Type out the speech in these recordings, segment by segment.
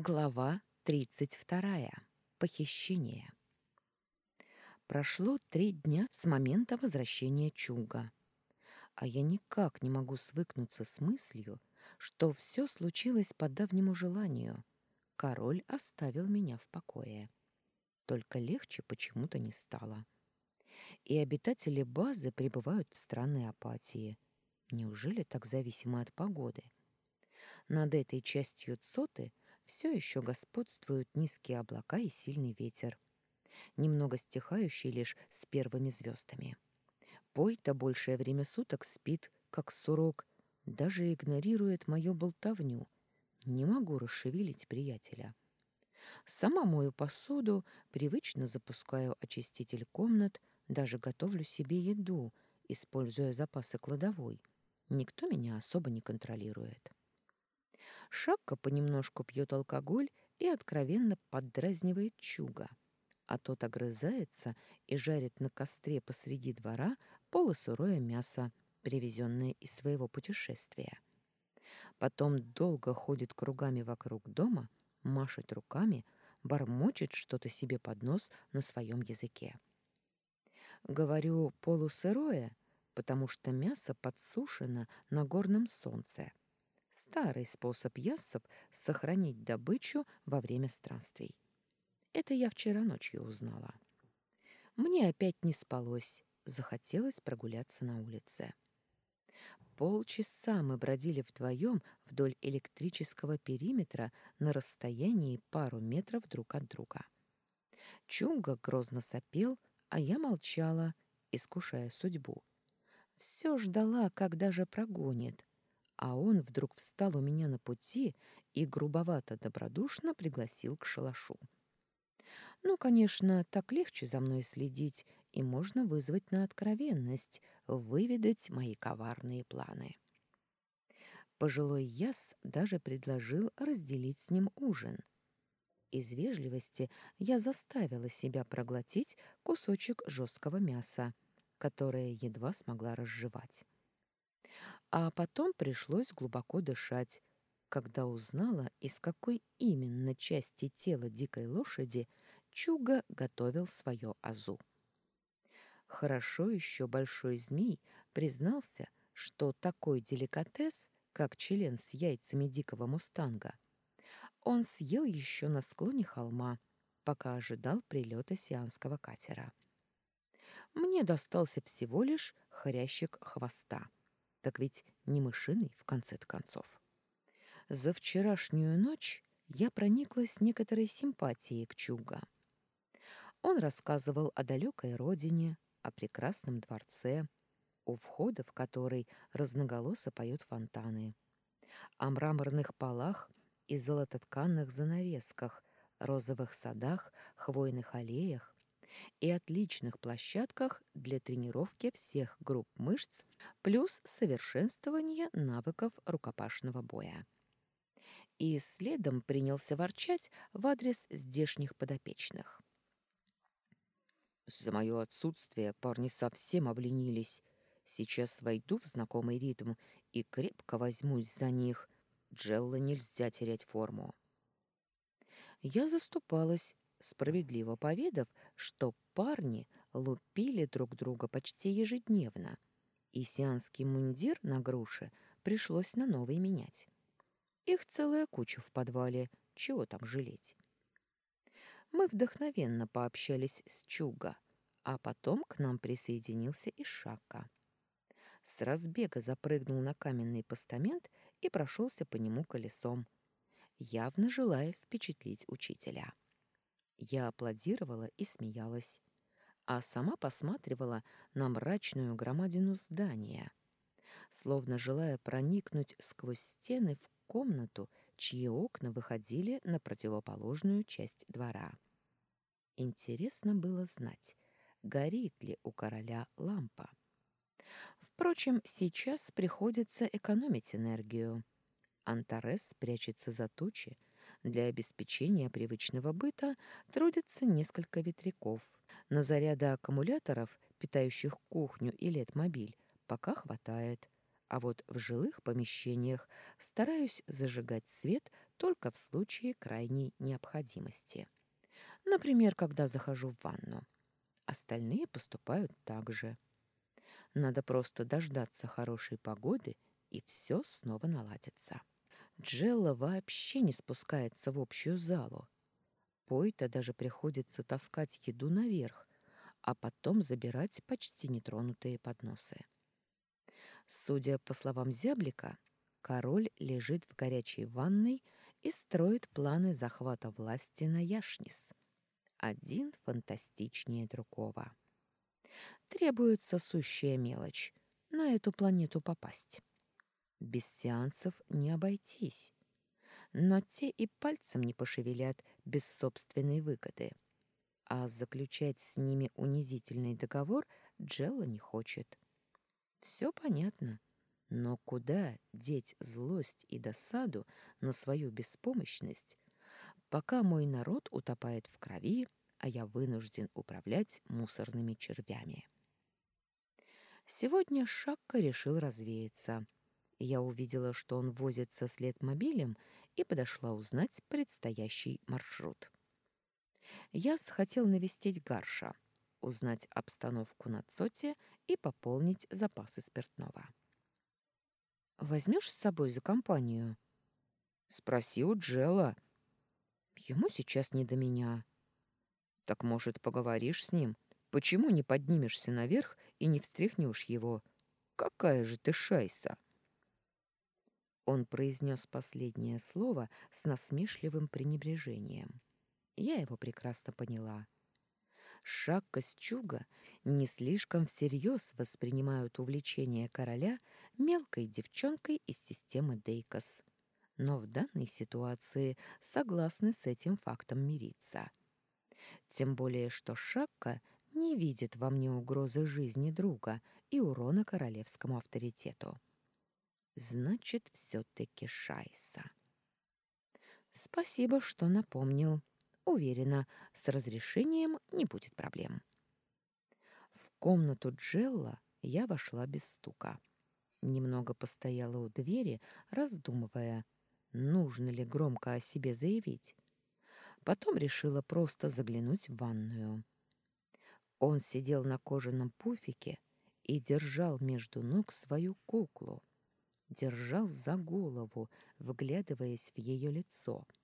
Глава 32. Похищение. Прошло три дня с момента возвращения Чуга, а я никак не могу свыкнуться с мыслью, что все случилось по давнему желанию. Король оставил меня в покое. Только легче почему-то не стало. И обитатели базы пребывают в странной апатии. Неужели так зависимы от погоды? Над этой частью Цоты – все еще господствуют низкие облака и сильный ветер, немного стихающий лишь с первыми звездами. Пой-то большее время суток спит, как сурок, даже игнорирует мою болтовню. Не могу расшевелить приятеля. Сама мою посуду, привычно запускаю очиститель комнат, даже готовлю себе еду, используя запасы кладовой. Никто меня особо не контролирует. Шапка понемножку пьет алкоголь и откровенно поддразнивает чуга, а тот огрызается и жарит на костре посреди двора полусырое мясо, привезенное из своего путешествия. Потом долго ходит кругами вокруг дома, машет руками, бормочет что-то себе под нос на своем языке. Говорю полусырое, потому что мясо подсушено на горном солнце, Старый способ яссов сохранить добычу во время странствий. Это я вчера ночью узнала. Мне опять не спалось, захотелось прогуляться на улице. Полчаса мы бродили вдвоем вдоль электрического периметра на расстоянии пару метров друг от друга. Чунга грозно сопел, а я молчала, искушая судьбу. Все ждала, когда же прогонит, а он вдруг встал у меня на пути и грубовато-добродушно пригласил к шалашу. Ну, конечно, так легче за мной следить, и можно вызвать на откровенность, выведать мои коварные планы. Пожилой яс даже предложил разделить с ним ужин. Из вежливости я заставила себя проглотить кусочек жесткого мяса, которое едва смогла разжевать. А потом пришлось глубоко дышать, когда узнала, из какой именно части тела дикой лошади Чуга готовил свое азу. Хорошо еще большой змей признался, что такой деликатес, как член с яйцами дикого мустанга, он съел еще на склоне холма, пока ожидал прилета сианского катера. Мне достался всего лишь хрящик хвоста. Так ведь не мышиный, в конце концов. За вчерашнюю ночь я прониклась некоторой симпатией к Чуга. Он рассказывал о далекой родине, о прекрасном дворце, у входа в который разноголосо поют фонтаны, о мраморных полах и золототканных занавесках, розовых садах, хвойных аллеях, и отличных площадках для тренировки всех групп мышц плюс совершенствование навыков рукопашного боя. И следом принялся ворчать в адрес здешних подопечных. «За мое отсутствие парни совсем обленились. Сейчас войду в знакомый ритм и крепко возьмусь за них. Джелла нельзя терять форму». Я заступалась, справедливо поведав, что парни лупили друг друга почти ежедневно, и сианский мундир на груше пришлось на новый менять. Их целая куча в подвале, чего там жалеть. Мы вдохновенно пообщались с Чуга, а потом к нам присоединился и Шака. С разбега запрыгнул на каменный постамент и прошелся по нему колесом, явно желая впечатлить учителя. Я аплодировала и смеялась, а сама посматривала на мрачную громадину здания, словно желая проникнуть сквозь стены в комнату, чьи окна выходили на противоположную часть двора. Интересно было знать, горит ли у короля лампа. Впрочем, сейчас приходится экономить энергию. Антарес прячется за тучи, для обеспечения привычного быта трудится несколько ветряков. На заряды аккумуляторов, питающих кухню и летмобиль, пока хватает, а вот в жилых помещениях стараюсь зажигать свет только в случае крайней необходимости. Например, когда захожу в ванну. Остальные поступают так же. Надо просто дождаться хорошей погоды, и все снова наладится. Джелла вообще не спускается в общую залу. Пойта даже приходится таскать еду наверх, а потом забирать почти нетронутые подносы. Судя по словам Зяблика, король лежит в горячей ванной и строит планы захвата власти на Яшнис. Один фантастичнее другого. Требуется сущая мелочь — на эту планету попасть. Без сеансов не обойтись. Но те и пальцем не пошевелят без собственной выгоды. А заключать с ними унизительный договор Джелла не хочет. Все понятно. Но куда деть злость и досаду на свою беспомощность, пока мой народ утопает в крови, а я вынужден управлять мусорными червями? Сегодня Шакка решил развеяться. Я увидела, что он возится с летмобилем, и подошла узнать предстоящий маршрут. Я хотел навестить Гарша — узнать обстановку на Цоте и пополнить запасы спиртного. «Возьмешь с собой за компанию?» «Спроси у Джела». «Ему сейчас не до меня». «Так, может, поговоришь с ним? Почему не поднимешься наверх и не встряхнешь его? Какая же ты шайса!» Он произнес последнее слово с насмешливым пренебрежением. Я его прекрасно поняла. Шаг Костюга не слишком всерьез воспринимают увлечение короля мелкой девчонкой из системы Дейкос, но в данной ситуации согласны с этим фактом мириться. Тем более, что Шакка не видит во мне угрозы жизни друга и урона королевскому авторитету. Значит, все-таки Шайса. Спасибо, что напомнил. Уверена, с разрешением не будет проблем. В комнату Джелла я вошла без стука. Немного постояла у двери, раздумывая, нужно ли громко о себе заявить. Потом решила просто заглянуть в ванную. Он сидел на кожаном пуфике и держал между ног свою куклу. Держал за голову, вглядываясь в ее лицо —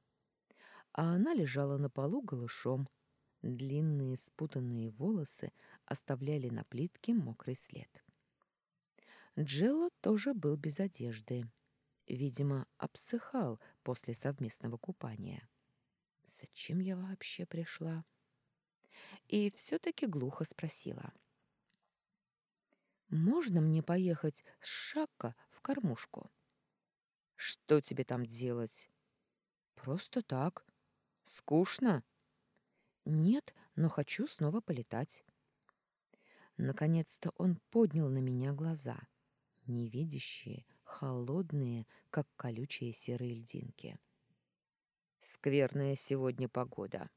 а она лежала на полу голышом. Длинные спутанные волосы оставляли на плитке мокрый след. Джелло тоже был без одежды. Видимо, обсыхал после совместного купания. Зачем я вообще пришла? И все-таки глухо спросила. «Можно мне поехать с Шакка в кормушку?» «Что тебе там делать?» «Просто так. Скучно? Нет, но хочу снова полетать. Наконец-то он поднял на меня глаза, невидящие, холодные, как колючие серые льдинки. Скверная сегодня погода.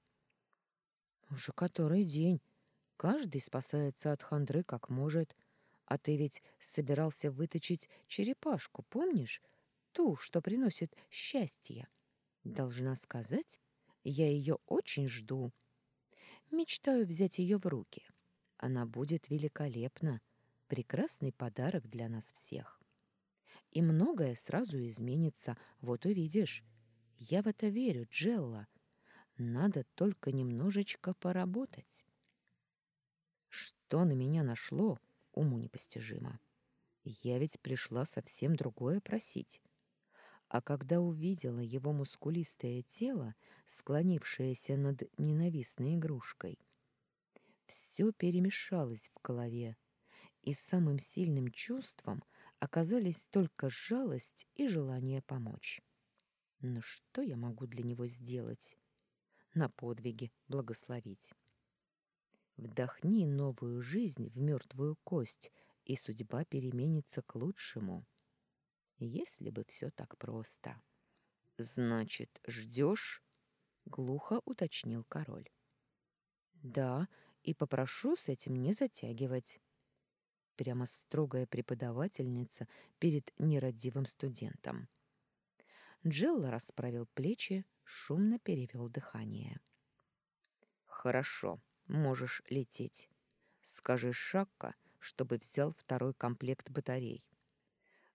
Уже который день. Каждый спасается от хандры как может. А ты ведь собирался выточить черепашку, помнишь? Ту, что приносит счастье. Должна сказать, я ее очень жду. Мечтаю взять ее в руки. Она будет великолепна. Прекрасный подарок для нас всех. И многое сразу изменится, вот увидишь. Я в это верю, Джелла. Надо только немножечко поработать. Что на меня нашло, уму непостижимо. Я ведь пришла совсем другое просить а когда увидела его мускулистое тело, склонившееся над ненавистной игрушкой, все перемешалось в голове, и самым сильным чувством оказались только жалость и желание помочь. Но что я могу для него сделать? На подвиги благословить. Вдохни новую жизнь в мертвую кость, и судьба переменится к лучшему. Если бы все так просто. Значит, ждешь? глухо уточнил король. Да, и попрошу с этим не затягивать. Прямо строгая преподавательница перед нерадивым студентом. Джелла расправил плечи, шумно перевел дыхание. «Хорошо, можешь лететь. Скажи Шакка, чтобы взял второй комплект батарей.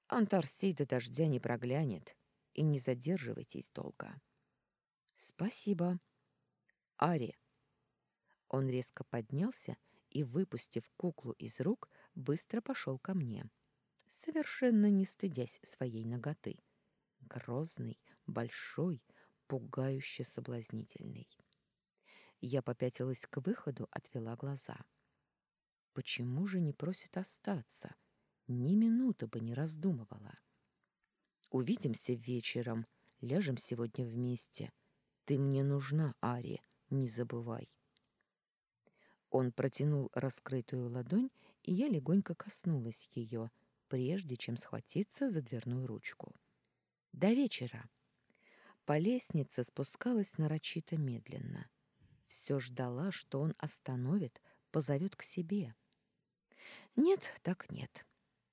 Антарсий до дождя не проглянет, и не задерживайтесь долго». «Спасибо». «Ари». Он резко поднялся и, выпустив куклу из рук, быстро пошел ко мне, совершенно не стыдясь своей ноготы. Грозный, большой, пугающе соблазнительный. Я попятилась к выходу, отвела глаза. Почему же не просит остаться? Ни минуты бы не раздумывала. Увидимся вечером, ляжем сегодня вместе. Ты мне нужна, Ари, не забывай. Он протянул раскрытую ладонь, и я легонько коснулась ее, прежде чем схватиться за дверную ручку. До вечера. По лестнице спускалась нарочито медленно. Все ждала, что он остановит, позовет к себе. Нет, так нет.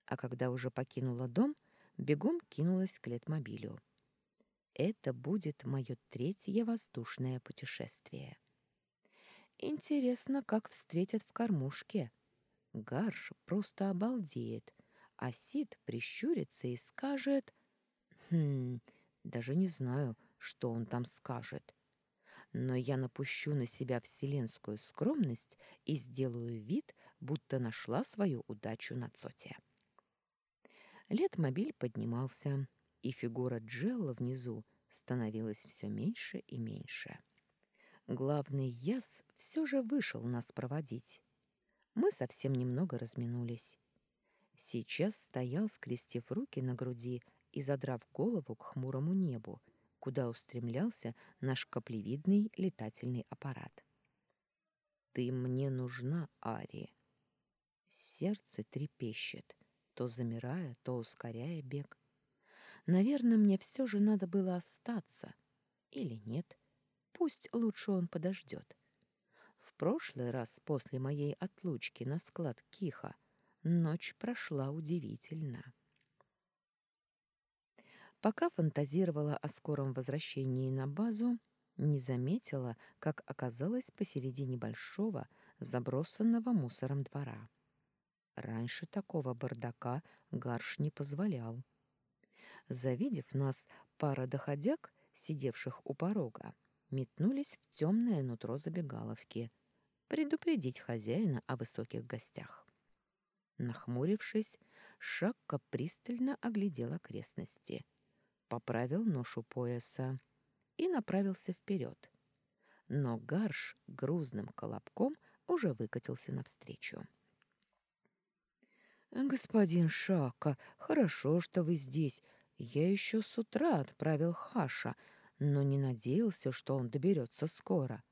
А когда уже покинула дом, бегом кинулась к летмобилю. Это будет мое третье воздушное путешествие. Интересно, как встретят в кормушке. Гарш просто обалдеет, а Сид прищурится и скажет... Хм, даже не знаю, что он там скажет но я напущу на себя вселенскую скромность и сделаю вид, будто нашла свою удачу на цоте. Летмобиль поднимался, и фигура Джелла внизу становилась все меньше и меньше. Главный яс все же вышел нас проводить. Мы совсем немного разминулись. Сейчас стоял, скрестив руки на груди и задрав голову к хмурому небу, куда устремлялся наш каплевидный летательный аппарат. «Ты мне нужна, Ари!» Сердце трепещет, то замирая, то ускоряя бег. Наверное, мне все же надо было остаться. Или нет? Пусть лучше он подождет. В прошлый раз после моей отлучки на склад Киха ночь прошла удивительно. Пока фантазировала о скором возвращении на базу, не заметила, как оказалась посередине небольшого, забросанного мусором двора. Раньше такого бардака Гарш не позволял. Завидев нас, пара доходяг, сидевших у порога, метнулись в темное нутро забегаловки, предупредить хозяина о высоких гостях. Нахмурившись, Шакка пристально оглядел окрестности — поправил ношу пояса и направился вперед. Но Гарш грузным колобком уже выкатился навстречу. «Господин Шака, хорошо, что вы здесь. Я еще с утра отправил Хаша, но не надеялся, что он доберется скоро.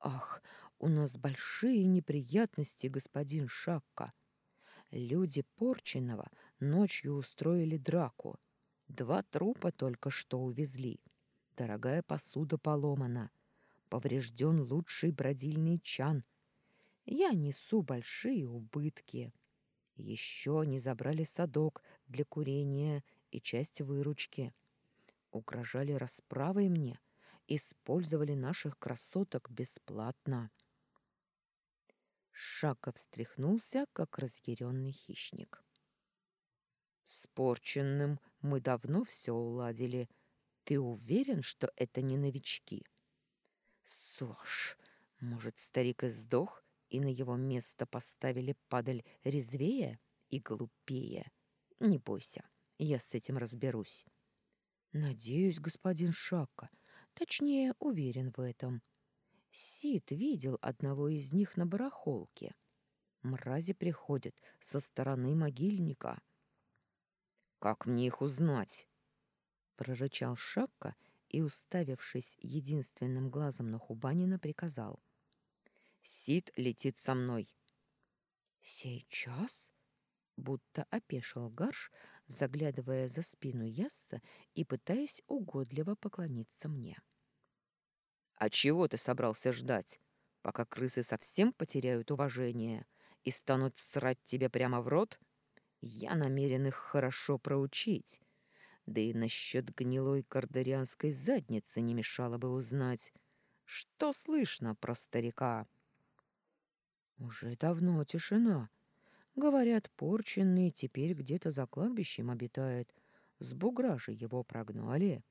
Ах, у нас большие неприятности, господин Шакка. Люди Порченого ночью устроили драку. Два трупа только что увезли. Дорогая посуда поломана. Поврежден лучший бродильный чан. Я несу большие убытки. Еще не забрали садок для курения и часть выручки. Угрожали расправой мне. Использовали наших красоток бесплатно. Шаков встряхнулся, как разъяренный хищник. Спорченным мы давно все уладили. Ты уверен, что это не новички? Сош, может, старик и сдох, и на его место поставили падаль резвее и глупее? Не бойся, я с этим разберусь. Надеюсь, господин Шака, точнее, уверен в этом. Сид видел одного из них на барахолке. Мрази приходят со стороны могильника — «Как мне их узнать?» — прорычал Шакка и, уставившись единственным глазом на Хубанина, приказал. «Сид летит со мной». «Сейчас?» — будто опешил Гарш, заглядывая за спину Ясса и пытаясь угодливо поклониться мне. «А чего ты собрался ждать, пока крысы совсем потеряют уважение и станут срать тебе прямо в рот? Я намерен их хорошо проучить. Да и насчет гнилой кардарианской задницы не мешало бы узнать. Что слышно про старика?» «Уже давно тишина. Говорят, порченный теперь где-то за кладбищем обитает. С бугра же его прогнали».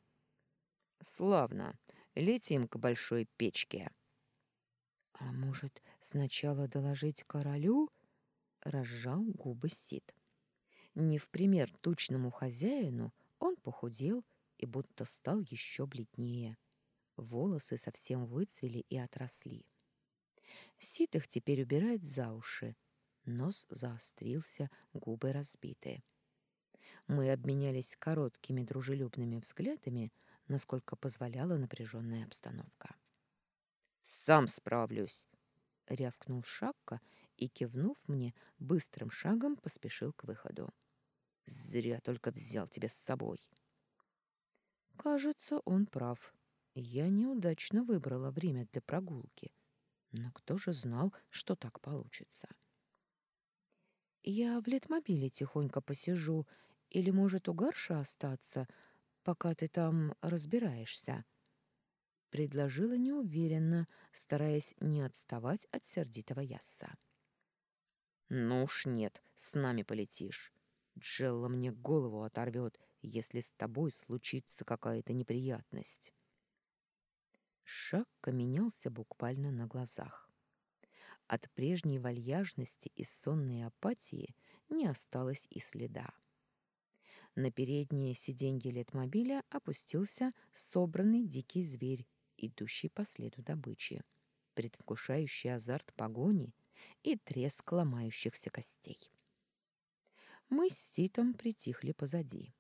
«Славно. Летим к большой печке». «А может, сначала доложить королю?» — разжал губы Сид. Не в пример тучному хозяину он похудел и будто стал еще бледнее. Волосы совсем выцвели и отросли. Сид их теперь убирает за уши. Нос заострился, губы разбиты. Мы обменялись короткими дружелюбными взглядами, насколько позволяла напряженная обстановка. «Сам справлюсь!» — рявкнул Шакка и, кивнув мне, быстрым шагом поспешил к выходу. «Зря только взял тебя с собой!» Кажется, он прав. Я неудачно выбрала время для прогулки. Но кто же знал, что так получится? Я в летмобиле тихонько посижу, или, может, у Гарша остаться, пока ты там разбираешься?» Предложила неуверенно, стараясь не отставать от сердитого Ясса. «Ну уж нет, с нами полетишь. Джелла мне голову оторвет, если с тобой случится какая-то неприятность». Шаг менялся буквально на глазах. От прежней вальяжности и сонной апатии не осталось и следа. На переднее сиденье летмобиля опустился собранный дикий зверь, идущий по следу добычи, предвкушающий азарт погони и треск ломающихся костей. Мы с Ситом притихли позади.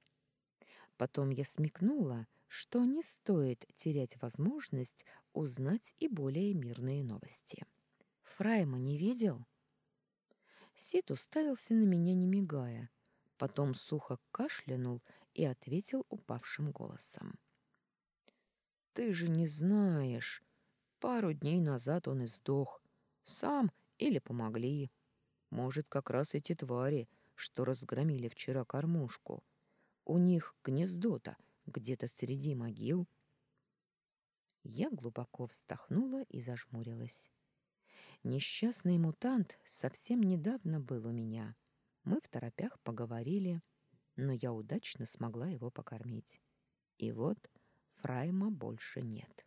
Потом я смекнула, что не стоит терять возможность узнать и более мирные новости. Фрайма не видел? Сит уставился на меня, не мигая, потом сухо кашлянул и ответил упавшим голосом. «Ты же не знаешь. Пару дней назад он и сдох. Сам или помогли. Может, как раз эти твари, что разгромили вчера кормушку. У них гнездо-то где-то среди могил». Я глубоко вздохнула и зажмурилась. Несчастный мутант совсем недавно был у меня — мы в торопях поговорили, но я удачно смогла его покормить. И вот Фрайма больше нет.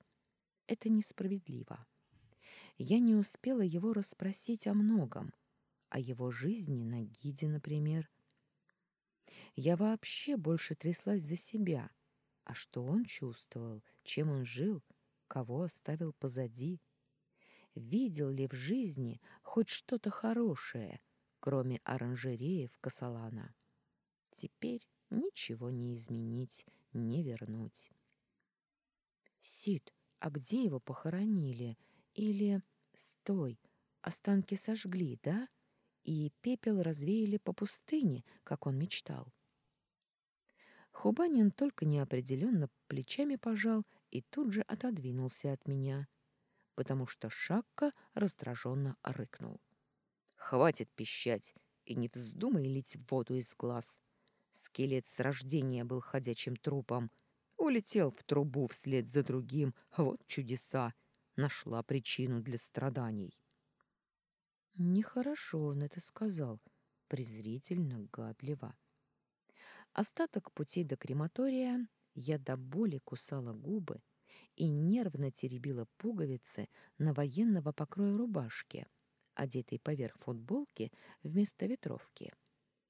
Это несправедливо. Я не успела его расспросить о многом, о его жизни на гиде, например. Я вообще больше тряслась за себя. А что он чувствовал, чем он жил, кого оставил позади? Видел ли в жизни хоть что-то хорошее — кроме оранжереев Касалана. Теперь ничего не изменить, не вернуть. Сид, а где его похоронили? Или... Стой, останки сожгли, да? И пепел развеяли по пустыне, как он мечтал. Хубанин только неопределенно плечами пожал и тут же отодвинулся от меня, потому что Шакка раздраженно рыкнул. Хватит пищать и не вздумай лить воду из глаз. Скелет с рождения был ходячим трупом. Улетел в трубу вслед за другим. Вот чудеса. Нашла причину для страданий. Нехорошо он это сказал. Презрительно, гадливо. Остаток пути до крематория я до боли кусала губы и нервно теребила пуговицы на военного покроя рубашки — одетый поверх футболки вместо ветровки.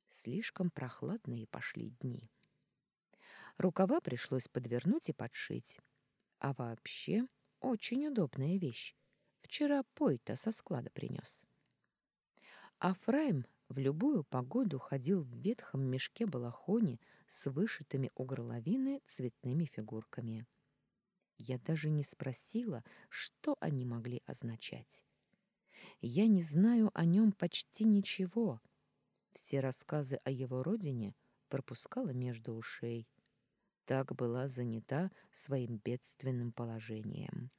Слишком прохладные пошли дни. Рукава пришлось подвернуть и подшить. А вообще очень удобная вещь. Вчера Пойта со склада принес. А Фрайм в любую погоду ходил в ветхом мешке-балахоне с вышитыми у горловины цветными фигурками. Я даже не спросила, что они могли означать. Я не знаю о нем почти ничего. Все рассказы о его родине пропускала между ушей. Так была занята своим бедственным положением.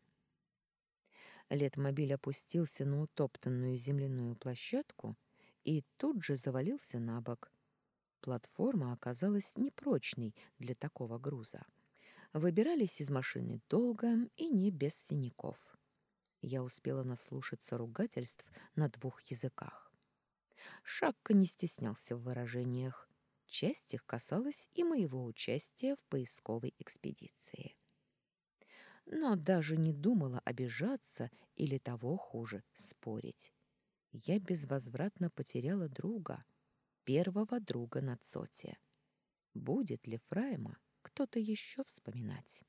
Летмобиль опустился на утоптанную земляную площадку и тут же завалился на бок. Платформа оказалась непрочной для такого груза. Выбирались из машины долго и не без синяков. Я успела наслушаться ругательств на двух языках. Шакка не стеснялся в выражениях. Часть их касалась и моего участия в поисковой экспедиции. Но даже не думала обижаться или того хуже спорить. Я безвозвратно потеряла друга, первого друга на Цоте. Будет ли Фрайма кто-то еще вспоминать?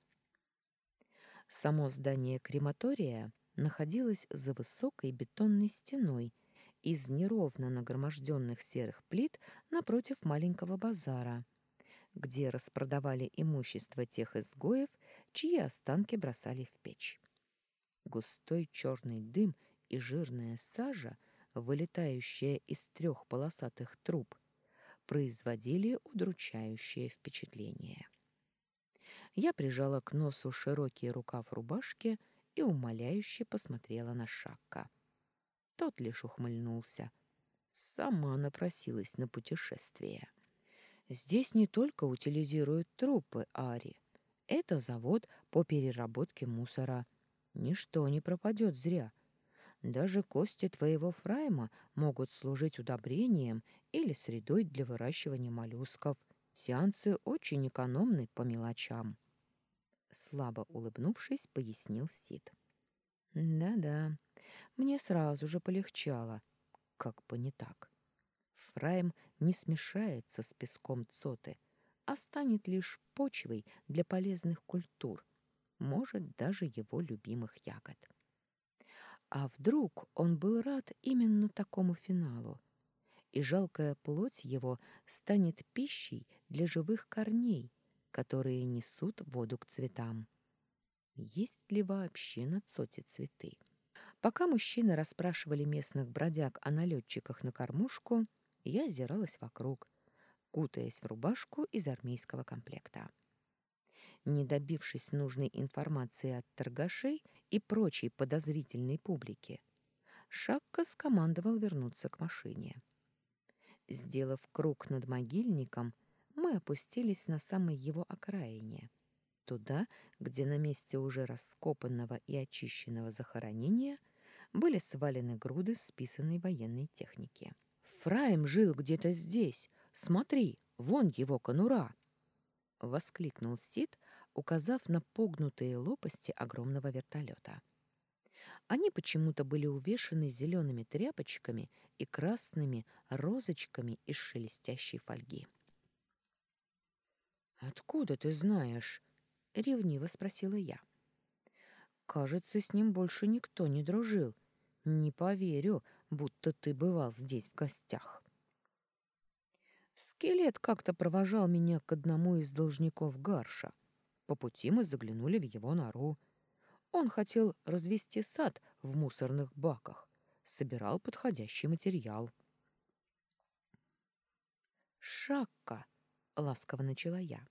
Само здание крематория находилось за высокой бетонной стеной из неровно нагроможденных серых плит напротив маленького базара, где распродавали имущество тех изгоев, чьи останки бросали в печь. Густой черный дым и жирная сажа, вылетающая из трех полосатых труб, производили удручающее впечатление. Я прижала к носу широкий рукав рубашки и умоляюще посмотрела на Шакка. Тот лишь ухмыльнулся. Сама напросилась на путешествие. Здесь не только утилизируют трупы Ари. Это завод по переработке мусора. Ничто не пропадет зря. Даже кости твоего фрайма могут служить удобрением или средой для выращивания моллюсков. Сеансы очень экономны по мелочам. Слабо улыбнувшись, пояснил Сид. Да-да, мне сразу же полегчало. Как бы не так. Фрайм не смешается с песком цоты, а станет лишь почвой для полезных культур, может, даже его любимых ягод. А вдруг он был рад именно такому финалу, и жалкая плоть его станет пищей для живых корней, которые несут воду к цветам. Есть ли вообще на цоте цветы? Пока мужчины расспрашивали местных бродяг о налетчиках на кормушку, я озиралась вокруг, кутаясь в рубашку из армейского комплекта. Не добившись нужной информации от торгашей и прочей подозрительной публики, Шакка скомандовал вернуться к машине. Сделав круг над могильником, мы опустились на самой его окраине, туда, где на месте уже раскопанного и очищенного захоронения были свалены груды списанной военной техники. «Фраем жил где-то здесь. Смотри, вон его конура!» — воскликнул Сид, указав на погнутые лопасти огромного вертолета. Они почему-то были увешаны зелеными тряпочками и красными розочками из шелестящей фольги. «Откуда ты знаешь?» — ревниво спросила я. «Кажется, с ним больше никто не дружил. Не поверю, будто ты бывал здесь в гостях». Скелет как-то провожал меня к одному из должников Гарша. По пути мы заглянули в его нору. Он хотел развести сад в мусорных баках, собирал подходящий материал. «Шакка!» — ласково начала я.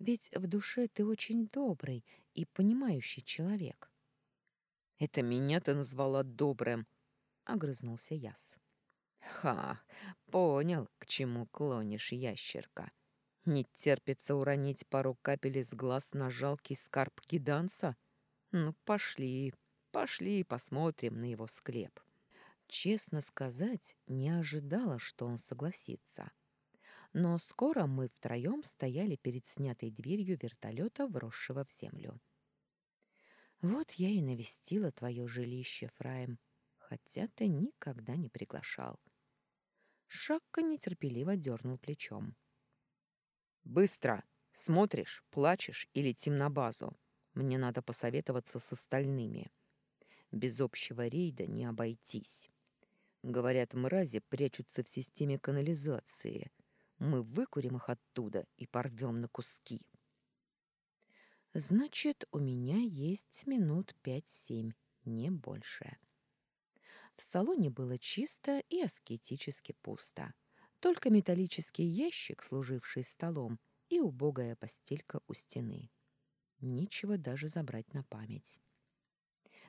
«Ведь в душе ты очень добрый и понимающий человек». «Это меня ты назвала добрым!» — огрызнулся Яс. «Ха! Понял, к чему клонишь, ящерка. Не терпится уронить пару капель из глаз на жалкий скарб гиданца? Ну, пошли, пошли посмотрим на его склеп». Честно сказать, не ожидала, что он согласится. — но скоро мы втроем стояли перед снятой дверью вертолета, вросшего в землю. «Вот я и навестила твое жилище, Фраем, хотя ты никогда не приглашал». Шакка нетерпеливо дернул плечом. «Быстро! Смотришь, плачешь и летим на базу. Мне надо посоветоваться с остальными. Без общего рейда не обойтись. Говорят, мрази прячутся в системе канализации — мы выкурим их оттуда и порвем на куски. Значит, у меня есть минут пять-семь, не больше. В салоне было чисто и аскетически пусто. Только металлический ящик, служивший столом, и убогая постелька у стены. Нечего даже забрать на память.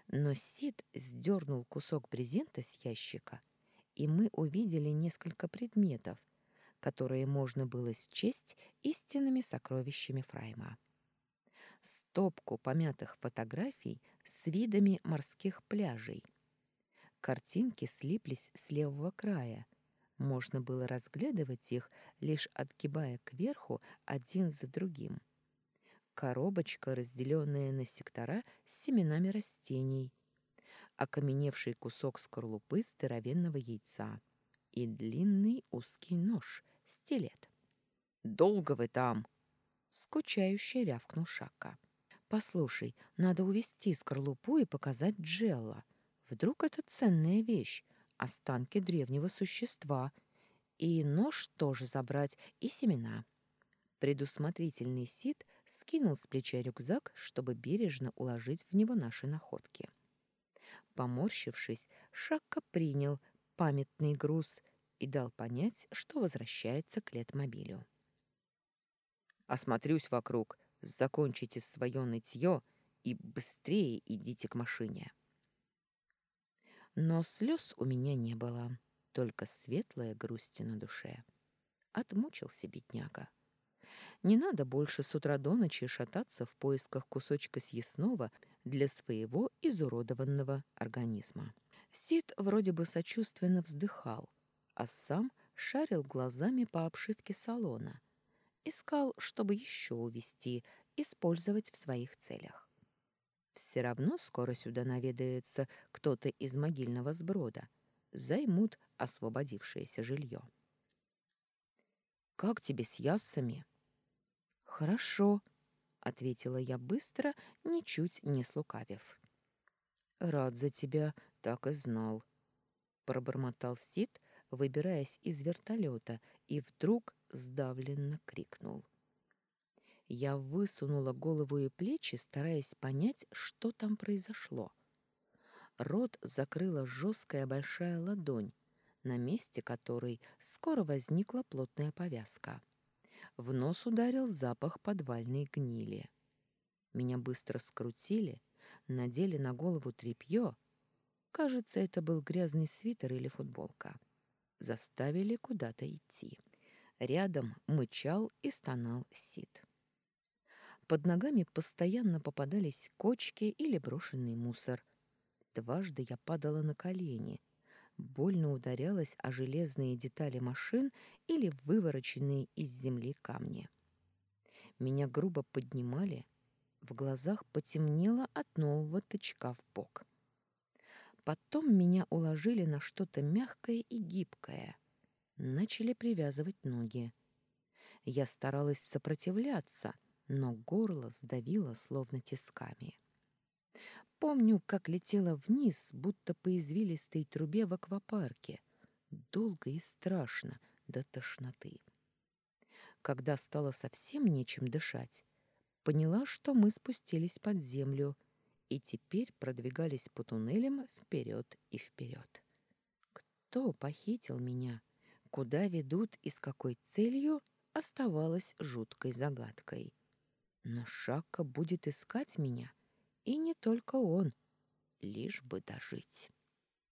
Но Сид сдернул кусок брезента с ящика и мы увидели несколько предметов, которые можно было счесть истинными сокровищами Фрайма. Стопку помятых фотографий с видами морских пляжей. Картинки слиплись с левого края. Можно было разглядывать их, лишь отгибая кверху один за другим. Коробочка, разделенная на сектора с семенами растений, окаменевший кусок скорлупы здоровенного яйца и длинный узкий нож, стилет. «Долго вы там?» — скучающе рявкнул Шака. «Послушай, надо увести скорлупу и показать Джелла. Вдруг это ценная вещь, останки древнего существа. И нож тоже забрать, и семена». Предусмотрительный Сид скинул с плеча рюкзак, чтобы бережно уложить в него наши находки. Поморщившись, Шакка принял памятный груз и дал понять, что возвращается к летмобилю. «Осмотрюсь вокруг, закончите свое нытье и быстрее идите к машине». Но слез у меня не было, только светлая грусть на душе. Отмучился бедняга. Не надо больше с утра до ночи шататься в поисках кусочка съестного для своего изуродованного организма. Сид вроде бы сочувственно вздыхал, а сам шарил глазами по обшивке салона. Искал, чтобы еще увести, использовать в своих целях. Все равно скоро сюда наведается кто-то из могильного сброда. Займут освободившееся жилье. «Как тебе с яссами?» «Хорошо», ответила я быстро, ничуть не слукавив. Рад за тебя, так и знал, пробормотал Сид, выбираясь из вертолета, и вдруг сдавленно крикнул. Я высунула голову и плечи, стараясь понять, что там произошло. Рот закрыла жесткая большая ладонь, на месте которой скоро возникла плотная повязка. В нос ударил запах подвальной гнили. Меня быстро скрутили, надели на голову тряпье. Кажется, это был грязный свитер или футболка. Заставили куда-то идти. Рядом мычал и стонал Сид. Под ногами постоянно попадались кочки или брошенный мусор. Дважды я падала на колени — больно ударялась о железные детали машин или вывороченные из земли камни. Меня грубо поднимали, в глазах потемнело от нового тычка в бок. Потом меня уложили на что-то мягкое и гибкое. Начали привязывать ноги. Я старалась сопротивляться, но горло сдавило словно тисками. Помню, как летела вниз, будто по извилистой трубе в аквапарке. Долго и страшно, до тошноты. Когда стало совсем нечем дышать, поняла, что мы спустились под землю и теперь продвигались по туннелям вперед и вперед. Кто похитил меня? Куда ведут и с какой целью, оставалось жуткой загадкой. Но Шака будет искать меня — и не только он, лишь бы дожить.